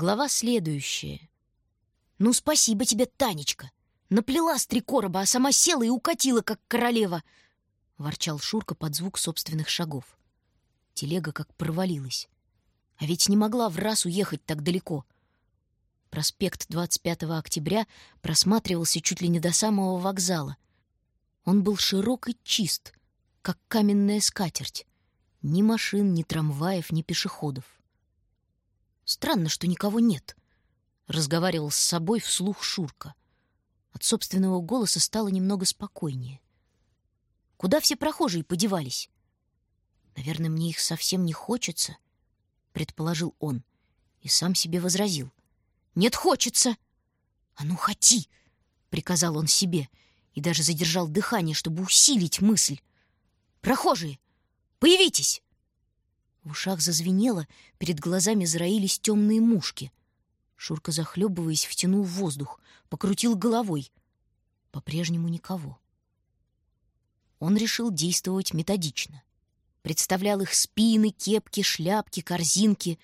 Глава следующая. «Ну, спасибо тебе, Танечка! Наплела с три короба, а сама села и укатила, как королева!» — ворчал Шурка под звук собственных шагов. Телега как провалилась. А ведь не могла в раз уехать так далеко. Проспект 25 октября просматривался чуть ли не до самого вокзала. Он был широк и чист, как каменная скатерть. Ни машин, ни трамваев, ни пешеходов. Странно, что никого нет. Разговаривал с собой вслух Шурка. От собственного голоса стало немного спокойнее. Куда все прохожие подевались? Наверное, мне их совсем не хочется, предположил он и сам себе возразил. Нет, хочется. А ну, хоти, приказал он себе и даже задержал дыхание, чтобы усилить мысль. Прохожие, появитесь! В ушах зазвенело, перед глазами зароились темные мушки. Шурка, захлебываясь, втянул воздух, покрутил головой. По-прежнему никого. Он решил действовать методично. Представлял их спины, кепки, шляпки, корзинки.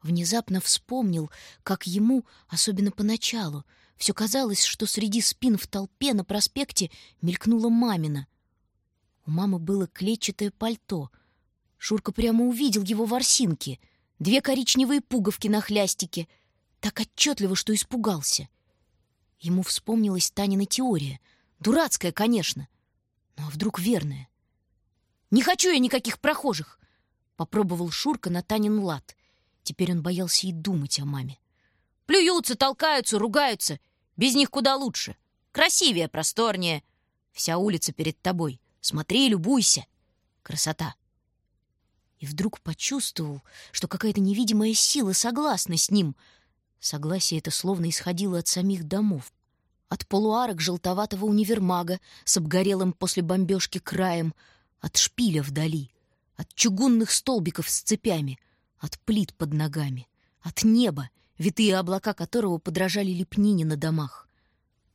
Внезапно вспомнил, как ему, особенно поначалу, все казалось, что среди спин в толпе на проспекте мелькнула мамина. У мамы было клетчатое пальто — Шурка прямо увидел его ворсинки, две коричневые пуговки на хлястике, так отчетливо, что испугался. Ему вспомнилась Танина теория. Дурацкая, конечно, но вдруг верная. «Не хочу я никаких прохожих!» — попробовал Шурка на Танин лад. Теперь он боялся и думать о маме. «Плюются, толкаются, ругаются. Без них куда лучше. Красивее, просторнее. Вся улица перед тобой. Смотри любуйся. Красота!» И вдруг почувствовал, что какая-то невидимая сила согласна с ним. Согласие это словно исходило от самих домов. От полуарок желтоватого универмага с обгорелым после бомбежки краем, от шпиля вдали, от чугунных столбиков с цепями, от плит под ногами, от неба, витые облака которого подражали лепнине на домах.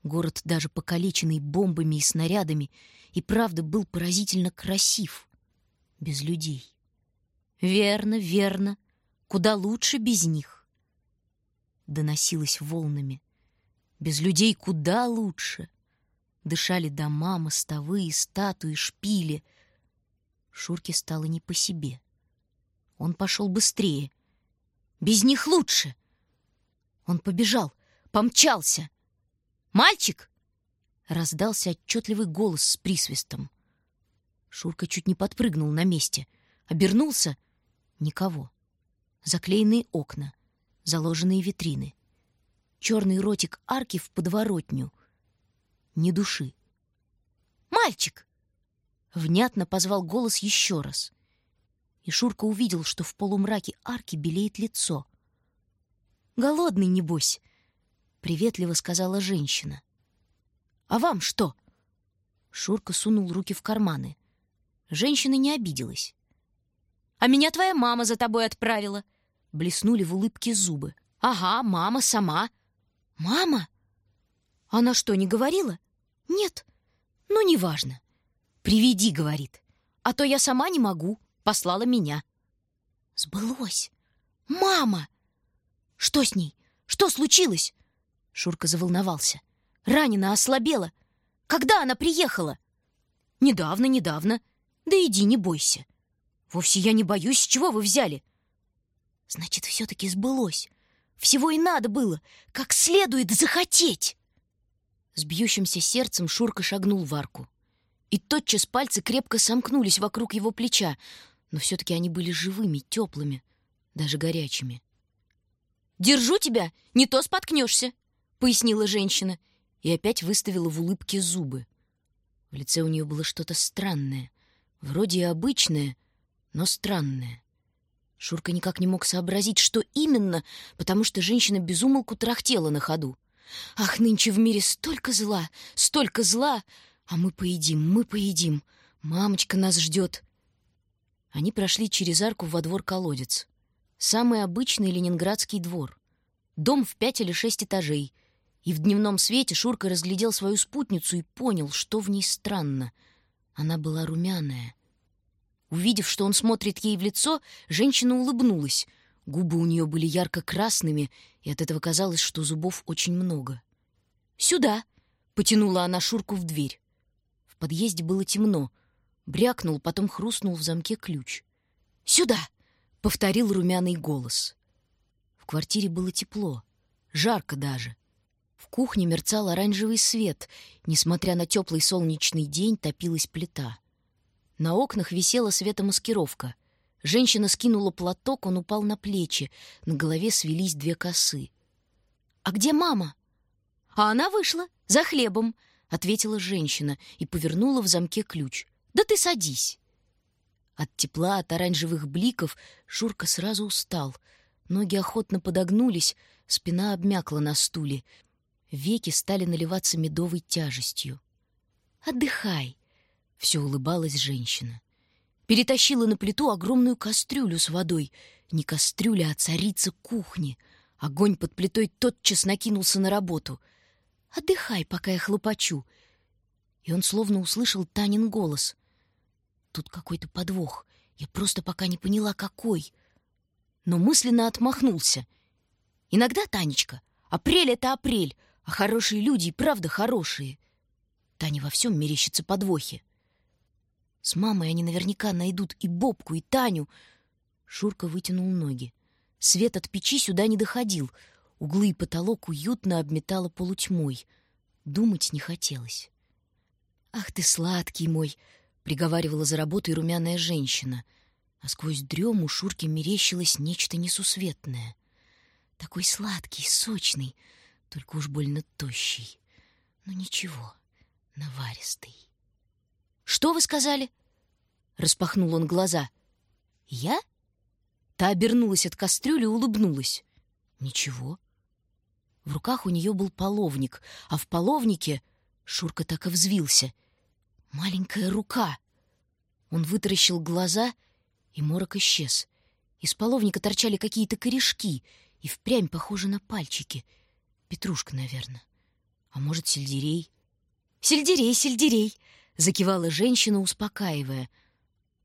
Город, даже покалеченный бомбами и снарядами, и правда был поразительно красив, без людей. Верно, верно. Куда лучше без них. Доносилось волнами. Без людей куда лучше. Дышали дома, мостовые, статуи, шпили. Шурке стало не по себе. Он пошел быстрее. Без них лучше. Он побежал, помчался. «Мальчик!» — раздался отчетливый голос с присвистом. Шурка чуть не подпрыгнул на месте. Обернулся Никого. Заклеенные окна, заложенные витрины. Черный ротик арки в подворотню. Ни души. «Мальчик!» Внятно позвал голос еще раз. И Шурка увидел, что в полумраке арки белеет лицо. «Голодный, небось!» — приветливо сказала женщина. «А вам что?» Шурка сунул руки в карманы. Женщина не обиделась. А меня твоя мама за тобой отправила. Блеснули в улыбке зубы. Ага, мама сама. Мама? Она что, не говорила? Нет. Ну, неважно. Приведи, говорит. А то я сама не могу. Послала меня. Сбылось. Мама! Что с ней? Что случилось? Шурка заволновался. Ранена, ослабела. Когда она приехала? Недавно, недавно. Да иди, не бойся. Вовсе я не боюсь, с чего вы взяли? Значит, все-таки сбылось. Всего и надо было, как следует захотеть. С бьющимся сердцем Шурка шагнул в арку. И тотчас пальцы крепко сомкнулись вокруг его плеча, но все-таки они были живыми, теплыми, даже горячими. «Держу тебя, не то споткнешься», — пояснила женщина и опять выставила в улыбке зубы. В лице у нее было что-то странное, вроде и обычное, но странное. Шурка никак не мог сообразить, что именно, потому что женщина безумолку трахтела на ходу. «Ах, нынче в мире столько зла, столько зла! А мы поедим, мы поедим! Мамочка нас ждет!» Они прошли через арку во двор-колодец. Самый обычный ленинградский двор. Дом в пять или шесть этажей. И в дневном свете Шурка разглядел свою спутницу и понял, что в ней странно. Она была румяная. Увидев, что он смотрит ей в лицо, женщина улыбнулась. Губы у нее были ярко-красными, и от этого казалось, что зубов очень много. «Сюда!» — потянула она Шурку в дверь. В подъезде было темно. Брякнул, потом хрустнул в замке ключ. «Сюда!» — повторил румяный голос. В квартире было тепло, жарко даже. В кухне мерцал оранжевый свет. Несмотря на теплый солнечный день, топилась плита. На окнах висела светомаскировка — Женщина скинула платок, он упал на плечи. На голове свелись две косы. «А где мама?» «А она вышла, за хлебом», — ответила женщина и повернула в замке ключ. «Да ты садись». От тепла, от оранжевых бликов Шурка сразу устал. Ноги охотно подогнулись, спина обмякла на стуле. Веки стали наливаться медовой тяжестью. «Отдыхай», — все улыбалась женщина перетащила на плиту огромную кастрюлю с водой. Не кастрюля, а царица кухни. Огонь под плитой тотчас накинулся на работу. «Отдыхай, пока я хлопочу». И он словно услышал Танин голос. «Тут какой-то подвох. Я просто пока не поняла, какой». Но мысленно отмахнулся. «Иногда, Танечка, апрель — это апрель, а хорошие люди и правда хорошие». Таня во всем мерещится подвохи. С мамой они наверняка найдут и Бобку, и Таню. Шурка вытянул ноги. Свет от печи сюда не доходил. Углы и потолок уютно обметало полутьмой. Думать не хотелось. «Ах ты сладкий мой!» — приговаривала за работой румяная женщина. А сквозь дрему Шурке мерещилось нечто несусветное. Такой сладкий, сочный, только уж больно тощий. Но ничего, наваристый. «Что вы сказали?» Распахнул он глаза. «Я?» Та обернулась от кастрюли и улыбнулась. «Ничего». В руках у нее был половник, а в половнике Шурка так и взвился. Маленькая рука. Он вытаращил глаза, и морок исчез. Из половника торчали какие-то корешки, и впрямь похожи на пальчики. Петрушка, наверное. А может, сельдерей? «Сельдерей, сельдерей!» — закивала женщина, успокаивая.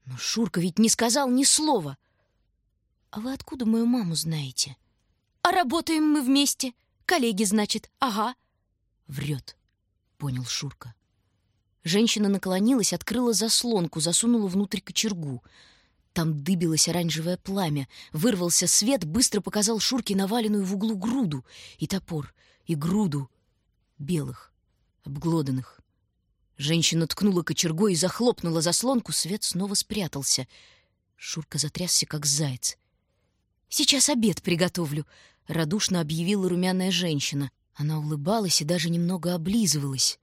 «Но Шурка ведь не сказал ни слова!» «А вы откуда мою маму знаете?» «А работаем мы вместе. Коллеги, значит. Ага». «Врет», — понял Шурка. Женщина наклонилась, открыла заслонку, засунула внутрь кочергу. Там дыбилось оранжевое пламя. Вырвался свет, быстро показал Шурке наваленную в углу груду. И топор, и груду белых, обглоданных. Женщина ткнула кочергой и захлопнула заслонку, свет снова спрятался. Шурка затрясся, как заяц. «Сейчас обед приготовлю», — радушно объявила румяная женщина. Она улыбалась и даже немного облизывалась.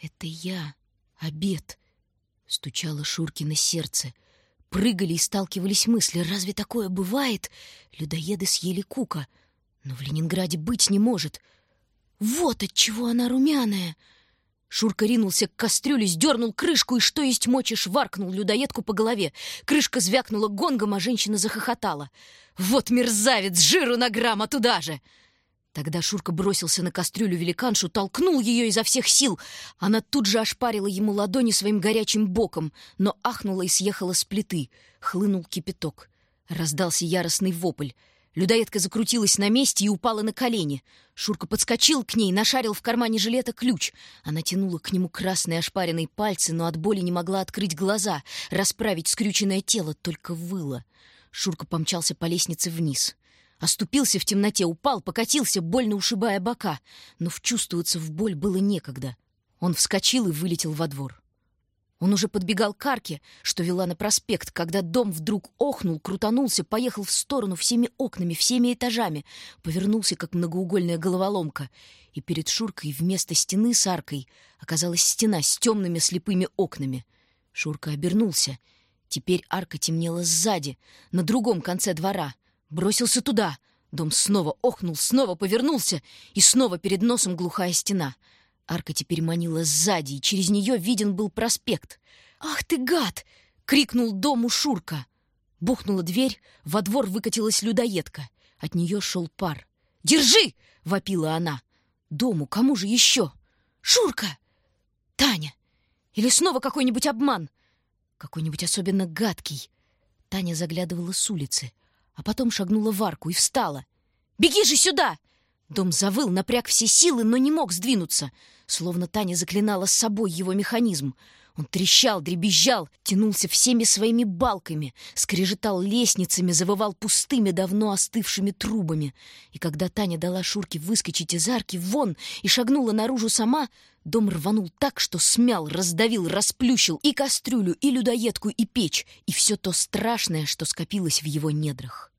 «Это я, обед», — стучало Шуркино сердце. Прыгали и сталкивались мысли. «Разве такое бывает?» Людоеды съели кука. Но в Ленинграде быть не может. «Вот от чего она румяная!» Шурка ринулся к кастрюле, сдернул крышку и, что есть мочи, шваркнул людоедку по голове. Крышка звякнула гонгом, а женщина захохотала. «Вот мерзавец! Жиру на грамм, а туда же!» Тогда Шурка бросился на кастрюлю великаншу, толкнул ее изо всех сил. Она тут же ошпарила ему ладони своим горячим боком, но ахнула и съехала с плиты. Хлынул кипяток. Раздался яростный вопль. Людоедка закрутилась на месте и упала на колени. Шурка подскочил к ней, нашарил в кармане жилета ключ. Она тянула к нему красные ошпаренные пальцы, но от боли не могла открыть глаза, расправить скрюченное тело, только выла. Шурка помчался по лестнице вниз. Оступился в темноте, упал, покатился, больно ушибая бока. Но вчувствоваться в боль было некогда. Он вскочил и вылетел во двор. Он уже подбегал к арке, что вела на проспект, когда дом вдруг охнул, крутанулся, поехал в сторону всеми окнами, всеми этажами, повернулся, как многоугольная головоломка, и перед Шуркой вместо стены с аркой оказалась стена с темными слепыми окнами. Шурка обернулся. Теперь арка темнела сзади, на другом конце двора. Бросился туда. Дом снова охнул, снова повернулся, и снова перед носом глухая стена — Арка теперь манила сзади, и через нее виден был проспект. «Ах ты, гад!» — крикнул дому Шурка. Бухнула дверь, во двор выкатилась людоедка. От нее шел пар. «Держи!» — вопила она. «Дому, кому же еще?» «Шурка!» «Таня! Или снова какой-нибудь обман?» «Какой-нибудь особенно гадкий!» Таня заглядывала с улицы. а потом шагнула в арку и встала. «Беги же сюда!» Дом завыл, напряг все силы, но не мог сдвинуться, словно Таня заклинала с собой его механизм. Он трещал, дребезжал, тянулся всеми своими балками, скрежетал лестницами, завывал пустыми, давно остывшими трубами. И когда Таня дала Шурке выскочить из арки вон и шагнула наружу сама, дом рванул так, что смял, раздавил, расплющил и кастрюлю, и людоедку, и печь, и все то страшное, что скопилось в его недрах.